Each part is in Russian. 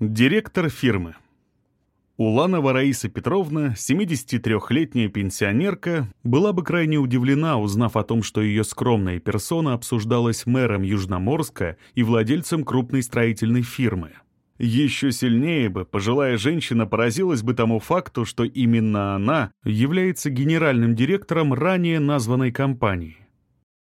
Директор фирмы. Уланова Раиса Петровна, 73-летняя пенсионерка, была бы крайне удивлена, узнав о том, что ее скромная персона обсуждалась мэром Южноморска и владельцем крупной строительной фирмы. Еще сильнее бы пожилая женщина поразилась бы тому факту, что именно она является генеральным директором ранее названной компании.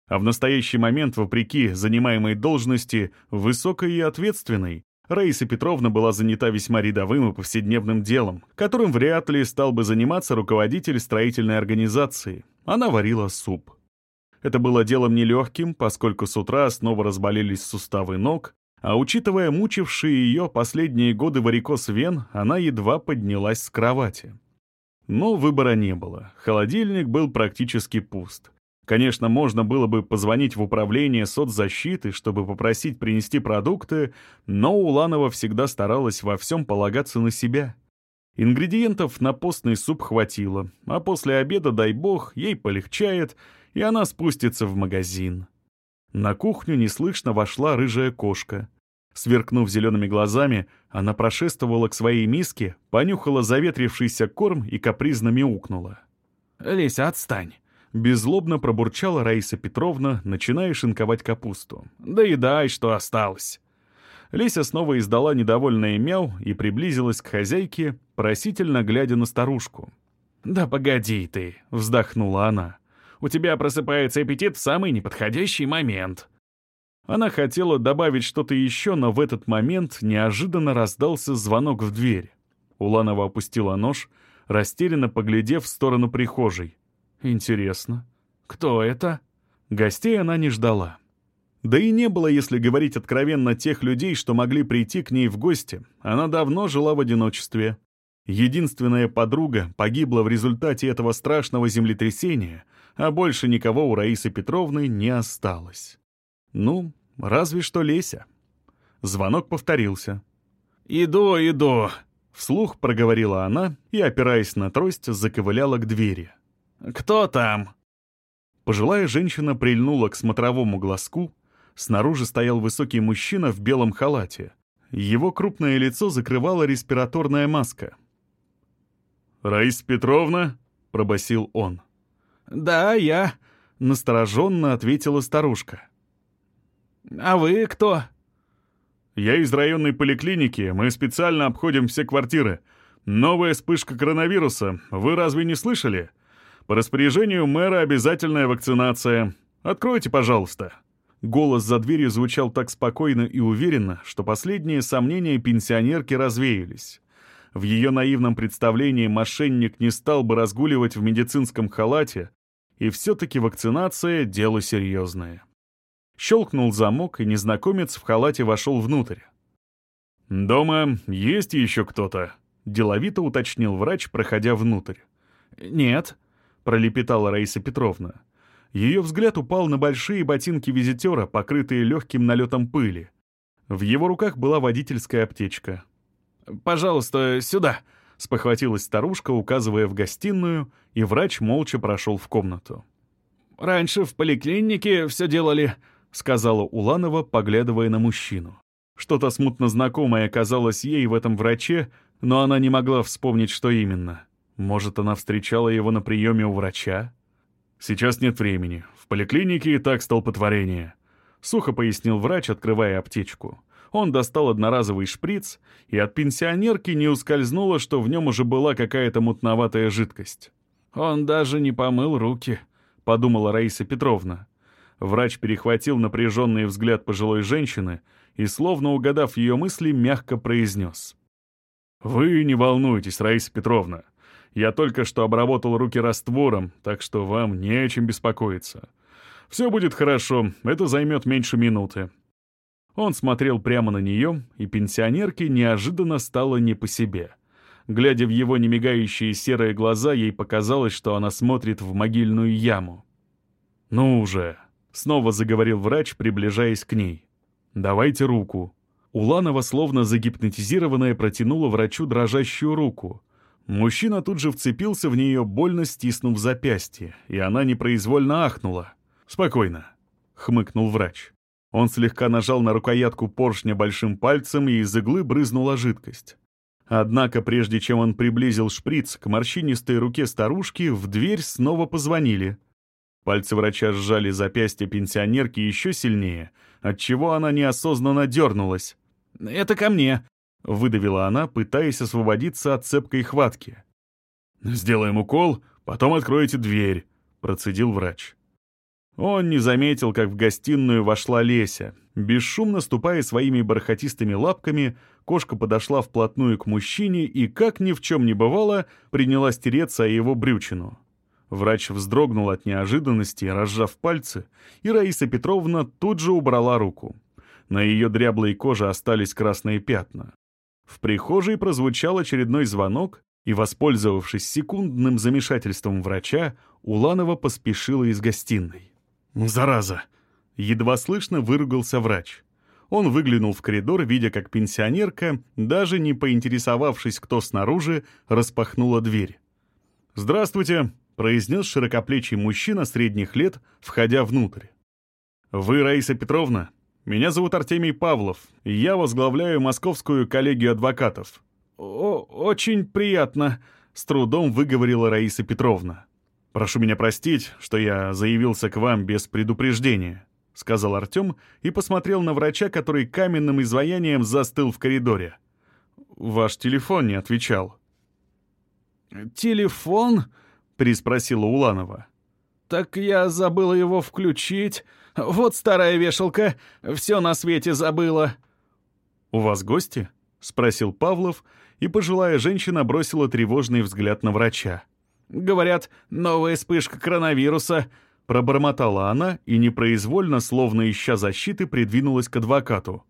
А в настоящий момент, вопреки занимаемой должности, высокой и ответственной, Раиса Петровна была занята весьма рядовым и повседневным делом, которым вряд ли стал бы заниматься руководитель строительной организации. Она варила суп. Это было делом нелегким, поскольку с утра снова разболелись суставы ног, а учитывая мучившие ее последние годы варикоз вен, она едва поднялась с кровати. Но выбора не было. Холодильник был практически пуст. Конечно, можно было бы позвонить в управление соцзащиты, чтобы попросить принести продукты, но Уланова всегда старалась во всем полагаться на себя. Ингредиентов на постный суп хватило, а после обеда, дай бог, ей полегчает, и она спустится в магазин. На кухню неслышно вошла рыжая кошка. Сверкнув зелеными глазами, она прошествовала к своей миске, понюхала заветрившийся корм и капризно мяукнула. «Леся, отстань!» Беззлобно пробурчала Раиса Петровна, начиная шинковать капусту. «Да и дай, что осталось!» Леся снова издала недовольное мяу и приблизилась к хозяйке, просительно глядя на старушку. «Да погоди ты!» — вздохнула она. «У тебя просыпается аппетит в самый неподходящий момент!» Она хотела добавить что-то еще, но в этот момент неожиданно раздался звонок в дверь. Уланова опустила нож, растерянно поглядев в сторону прихожей. Интересно, кто это? Гостей она не ждала. Да и не было, если говорить откровенно, тех людей, что могли прийти к ней в гости. Она давно жила в одиночестве. Единственная подруга погибла в результате этого страшного землетрясения, а больше никого у Раисы Петровны не осталось. Ну, разве что Леся. Звонок повторился. «Иду, иду», — вслух проговорила она и, опираясь на трость, заковыляла к двери. «Кто там?» Пожилая женщина прильнула к смотровому глазку. Снаружи стоял высокий мужчина в белом халате. Его крупное лицо закрывала респираторная маска. «Раиса Петровна?» — пробасил он. «Да, я», — настороженно ответила старушка. «А вы кто?» «Я из районной поликлиники. Мы специально обходим все квартиры. Новая вспышка коронавируса. Вы разве не слышали? По распоряжению мэра обязательная вакцинация. Откройте, пожалуйста». Голос за дверью звучал так спокойно и уверенно, что последние сомнения пенсионерки развеялись. В ее наивном представлении мошенник не стал бы разгуливать в медицинском халате, и все-таки вакцинация — дело серьезное. Щелкнул замок, и незнакомец в халате вошел внутрь. «Дома есть еще кто-то?» — деловито уточнил врач, проходя внутрь. «Нет», пролепетала Раиса Петровна. Ее взгляд упал на большие ботинки визитера, покрытые легким налетом пыли. В его руках была водительская аптечка. «Пожалуйста, сюда!» — спохватилась старушка, указывая в гостиную, и врач молча прошел в комнату. «Раньше в поликлинике все делали», — сказала Уланова, поглядывая на мужчину. Что-то смутно знакомое казалось ей в этом враче, но она не могла вспомнить, что именно. Может, она встречала его на приеме у врача? «Сейчас нет времени. В поликлинике и так столпотворение», — сухо пояснил врач, открывая аптечку. Он достал одноразовый шприц, и от пенсионерки не ускользнуло, что в нем уже была какая-то мутноватая жидкость. «Он даже не помыл руки», — подумала Раиса Петровна. Врач перехватил напряженный взгляд пожилой женщины и, словно угадав ее мысли, мягко произнес. «Вы не волнуйтесь, Раиса Петровна. Я только что обработал руки раствором, так что вам не о чем беспокоиться. Все будет хорошо, это займет меньше минуты». Он смотрел прямо на нее, и пенсионерке неожиданно стало не по себе. Глядя в его немигающие серые глаза, ей показалось, что она смотрит в могильную яму. «Ну уже!» — снова заговорил врач, приближаясь к ней. «Давайте руку». Уланова, словно загипнотизированная, протянула врачу дрожащую руку. Мужчина тут же вцепился в нее, больно стиснув запястье, и она непроизвольно ахнула. «Спокойно», — хмыкнул врач. Он слегка нажал на рукоятку поршня большим пальцем, и из иглы брызнула жидкость. Однако, прежде чем он приблизил шприц к морщинистой руке старушки, в дверь снова позвонили. Пальцы врача сжали запястье пенсионерки еще сильнее, отчего она неосознанно дернулась. «Это ко мне», — выдавила она, пытаясь освободиться от цепкой хватки. «Сделаем укол, потом откроете дверь», — процедил врач. Он не заметил, как в гостиную вошла Леся. Бесшумно ступая своими бархатистыми лапками, кошка подошла вплотную к мужчине и, как ни в чем не бывало, принялась тереться о его брючину. Врач вздрогнул от неожиданности, разжав пальцы, и Раиса Петровна тут же убрала руку. На ее дряблой коже остались красные пятна. В прихожей прозвучал очередной звонок, и, воспользовавшись секундным замешательством врача, Уланова поспешила из гостиной. «Зараза!» — едва слышно выругался врач. Он выглянул в коридор, видя, как пенсионерка, даже не поинтересовавшись, кто снаружи, распахнула дверь. «Здравствуйте!» — произнес широкоплечий мужчина средних лет, входя внутрь. «Вы Раиса Петровна? Меня зовут Артемий Павлов, я возглавляю Московскую коллегию адвокатов». О «Очень приятно», — с трудом выговорила Раиса Петровна. «Прошу меня простить, что я заявился к вам без предупреждения», — сказал Артем и посмотрел на врача, который каменным изваянием застыл в коридоре. «Ваш телефон не отвечал». «Телефон?» — переспросила Уланова. «Так я забыла его включить. Вот старая вешалка, все на свете забыла». «У вас гости?» — спросил Павлов, и пожилая женщина бросила тревожный взгляд на врача. Говорят, новая вспышка коронавируса. Пробормотала она и непроизвольно, словно ища защиты, придвинулась к адвокату.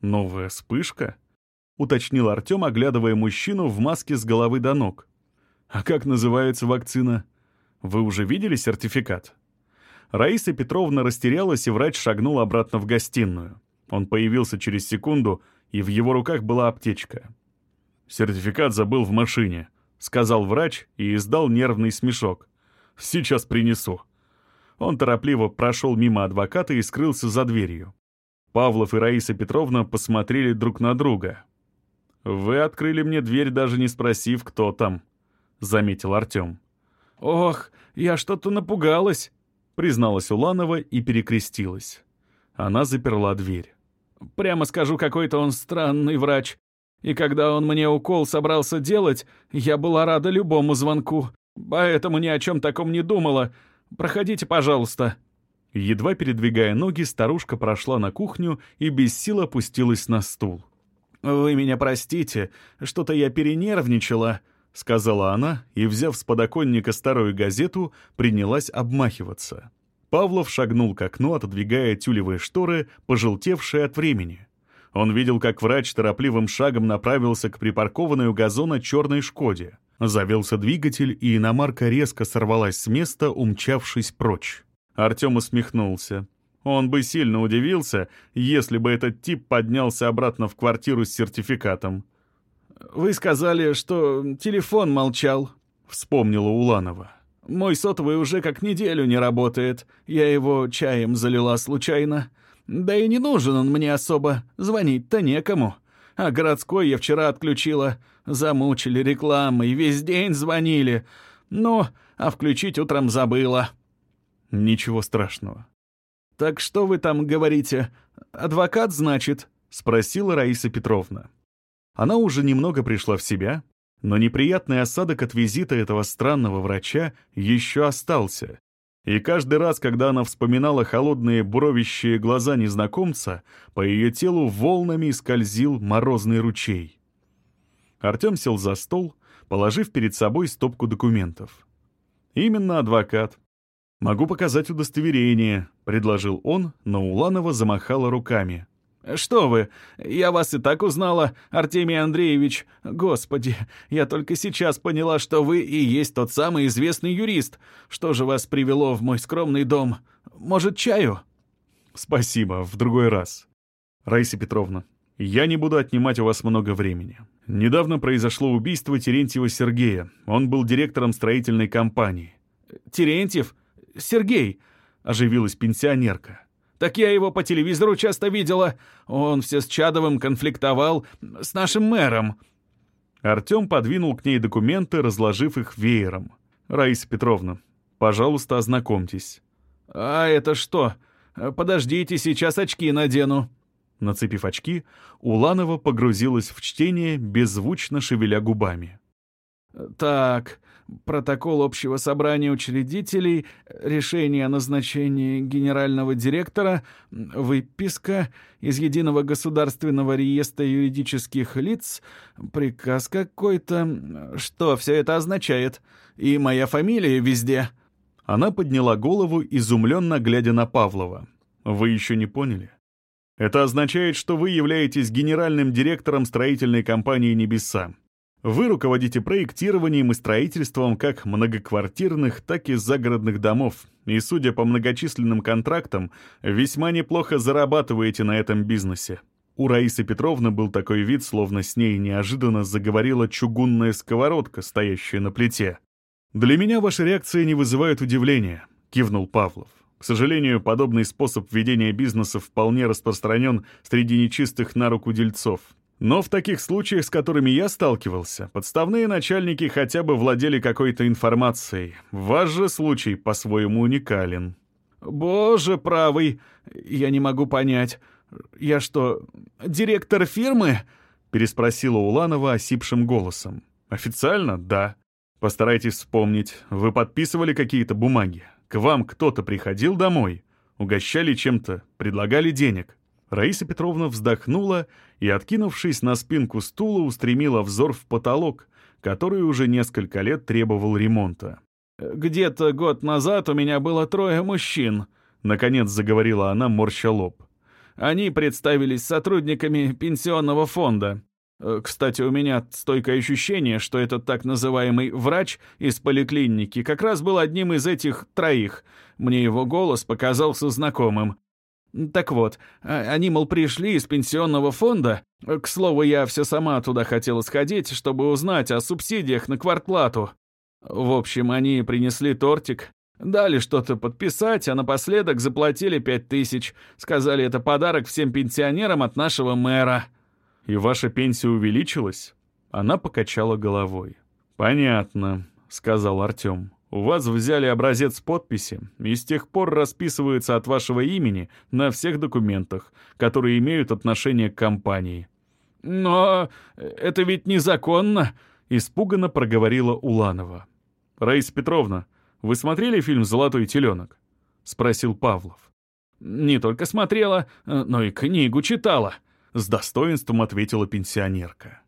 «Новая вспышка?» — уточнил Артем, оглядывая мужчину в маске с головы до ног. «А как называется вакцина? Вы уже видели сертификат?» Раиса Петровна растерялась, и врач шагнул обратно в гостиную. Он появился через секунду, и в его руках была аптечка. «Сертификат забыл в машине», — сказал врач и издал нервный смешок. «Сейчас принесу». Он торопливо прошел мимо адвоката и скрылся за дверью. Павлов и Раиса Петровна посмотрели друг на друга. «Вы открыли мне дверь, даже не спросив, кто там», — заметил Артем. «Ох, я что-то напугалась», — призналась Уланова и перекрестилась. Она заперла дверь. «Прямо скажу, какой-то он странный врач. И когда он мне укол собрался делать, я была рада любому звонку. Поэтому ни о чем таком не думала. Проходите, пожалуйста». Едва передвигая ноги, старушка прошла на кухню и без сил опустилась на стул. «Вы меня простите, что-то я перенервничала», — сказала она и, взяв с подоконника старую газету, принялась обмахиваться. Павлов шагнул к окну, отодвигая тюлевые шторы, пожелтевшие от времени. Он видел, как врач торопливым шагом направился к припаркованной у газона черной «Шкоде». Завелся двигатель, и иномарка резко сорвалась с места, умчавшись прочь. Артем усмехнулся. Он бы сильно удивился, если бы этот тип поднялся обратно в квартиру с сертификатом. «Вы сказали, что телефон молчал», — вспомнила Уланова. «Мой сотовый уже как неделю не работает. Я его чаем залила случайно. Да и не нужен он мне особо, звонить-то некому. А городской я вчера отключила. Замучили рекламой, весь день звонили. Ну, а включить утром забыла. Ничего страшного. «Так что вы там говорите? Адвокат, значит?» — спросила Раиса Петровна. Она уже немного пришла в себя, но неприятный осадок от визита этого странного врача еще остался, и каждый раз, когда она вспоминала холодные буровищие глаза незнакомца, по ее телу волнами скользил морозный ручей. Артем сел за стол, положив перед собой стопку документов. «Именно адвокат. Могу показать удостоверение», — предложил он, но Уланова замахала руками. «Что вы? Я вас и так узнала, Артемий Андреевич. Господи, я только сейчас поняла, что вы и есть тот самый известный юрист. Что же вас привело в мой скромный дом? Может, чаю?» «Спасибо, в другой раз. Раиса Петровна, я не буду отнимать у вас много времени. Недавно произошло убийство Терентьева Сергея. Он был директором строительной компании». «Терентьев? Сергей?» — оживилась пенсионерка. Так я его по телевизору часто видела. Он все с Чадовым конфликтовал с нашим мэром». Артем подвинул к ней документы, разложив их веером. «Раиса Петровна, пожалуйста, ознакомьтесь». «А это что? Подождите, сейчас очки надену». Нацепив очки, Уланова погрузилась в чтение, беззвучно шевеля губами. «Так, протокол общего собрания учредителей, решение о назначении генерального директора, выписка из Единого государственного реестра юридических лиц, приказ какой-то. Что все это означает? И моя фамилия везде». Она подняла голову, изумленно глядя на Павлова. «Вы еще не поняли? Это означает, что вы являетесь генеральным директором строительной компании «Небеса». Вы руководите проектированием и строительством как многоквартирных, так и загородных домов, и, судя по многочисленным контрактам, весьма неплохо зарабатываете на этом бизнесе. У Раисы Петровны был такой вид, словно с ней неожиданно заговорила чугунная сковородка, стоящая на плите. «Для меня ваши реакции не вызывают удивления», — кивнул Павлов. К сожалению, подобный способ ведения бизнеса вполне распространен среди нечистых на руку дельцов. Но в таких случаях, с которыми я сталкивался, подставные начальники хотя бы владели какой-то информацией. Ваш же случай по-своему уникален. «Боже правый, я не могу понять. Я что, директор фирмы?» — переспросила Уланова осипшим голосом. «Официально — да. Постарайтесь вспомнить, вы подписывали какие-то бумаги. К вам кто-то приходил домой, угощали чем-то, предлагали денег. Раиса Петровна вздохнула и, откинувшись на спинку стула, устремила взор в потолок, который уже несколько лет требовал ремонта. «Где-то год назад у меня было трое мужчин», — наконец заговорила она, морща лоб. «Они представились сотрудниками пенсионного фонда. Э, кстати, у меня стойкое ощущение, что этот так называемый врач из поликлиники как раз был одним из этих троих. Мне его голос показался знакомым. Так вот, а, они, мол, пришли из пенсионного фонда. К слову, я все сама туда хотела сходить, чтобы узнать о субсидиях на квартплату. В общем, они принесли тортик, дали что-то подписать, а напоследок заплатили пять тысяч. Сказали, это подарок всем пенсионерам от нашего мэра. «И ваша пенсия увеличилась?» Она покачала головой. «Понятно», — сказал Артем. «У вас взяли образец подписи, и с тех пор расписывается от вашего имени на всех документах, которые имеют отношение к компании». «Но это ведь незаконно», — испуганно проговорила Уланова. «Раиса Петровна, вы смотрели фильм «Золотой теленок»?» — спросил Павлов. «Не только смотрела, но и книгу читала», — с достоинством ответила пенсионерка.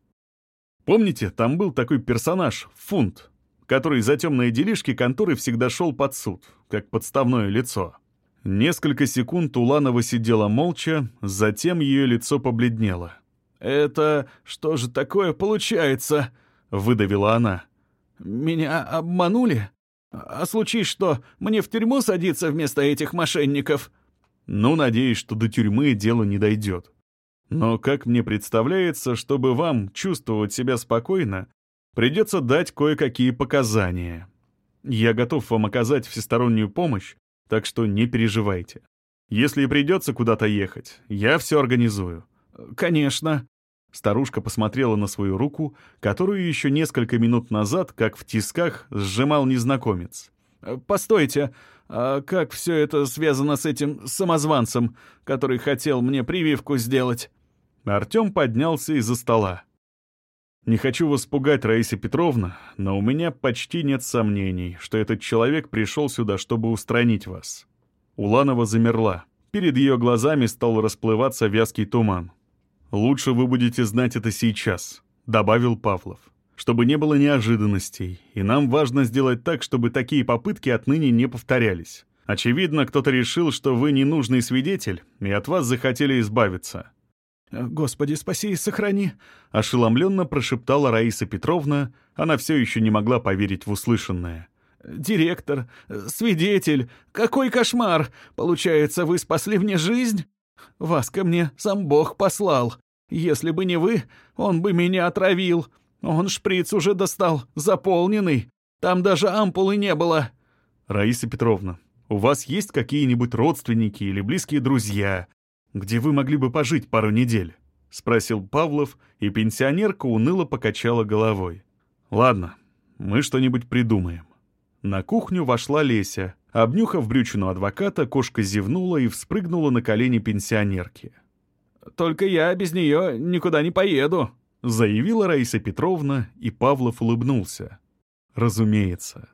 Помните, там был такой персонаж, Фунт, который за темные делишки конторы всегда шел под суд, как подставное лицо. Несколько секунд Уланова сидела молча, затем ее лицо побледнело. «Это что же такое получается?» — выдавила она. «Меня обманули? А случись что, мне в тюрьму садиться вместо этих мошенников?» «Ну, надеюсь, что до тюрьмы дело не дойдет. Но, как мне представляется, чтобы вам чувствовать себя спокойно, придется дать кое-какие показания. Я готов вам оказать всестороннюю помощь, так что не переживайте. Если и придется куда-то ехать, я все организую». «Конечно». Старушка посмотрела на свою руку, которую еще несколько минут назад, как в тисках, сжимал незнакомец. «Постойте, а как все это связано с этим самозванцем, который хотел мне прививку сделать?» Артем поднялся из-за стола. «Не хочу вас пугать, Раиса Петровна, но у меня почти нет сомнений, что этот человек пришел сюда, чтобы устранить вас». Уланова замерла. Перед ее глазами стал расплываться вязкий туман. «Лучше вы будете знать это сейчас», — добавил Павлов. «Чтобы не было неожиданностей, и нам важно сделать так, чтобы такие попытки отныне не повторялись. Очевидно, кто-то решил, что вы ненужный свидетель, и от вас захотели избавиться. «Господи, спаси и сохрани!» — ошеломленно прошептала Раиса Петровна. Она все еще не могла поверить в услышанное. «Директор, свидетель, какой кошмар! Получается, вы спасли мне жизнь? Вас ко мне сам Бог послал. Если бы не вы, он бы меня отравил. Он шприц уже достал, заполненный. Там даже ампулы не было». «Раиса Петровна, У вас есть какие-нибудь родственники или близкие друзья, где вы могли бы пожить пару недель?» — спросил Павлов, и пенсионерка уныло покачала головой. «Ладно, мы что-нибудь придумаем». На кухню вошла Леся. Обнюхав брючину адвоката, кошка зевнула и вспрыгнула на колени пенсионерки. «Только я без нее никуда не поеду», — заявила Раиса Петровна, и Павлов улыбнулся. «Разумеется.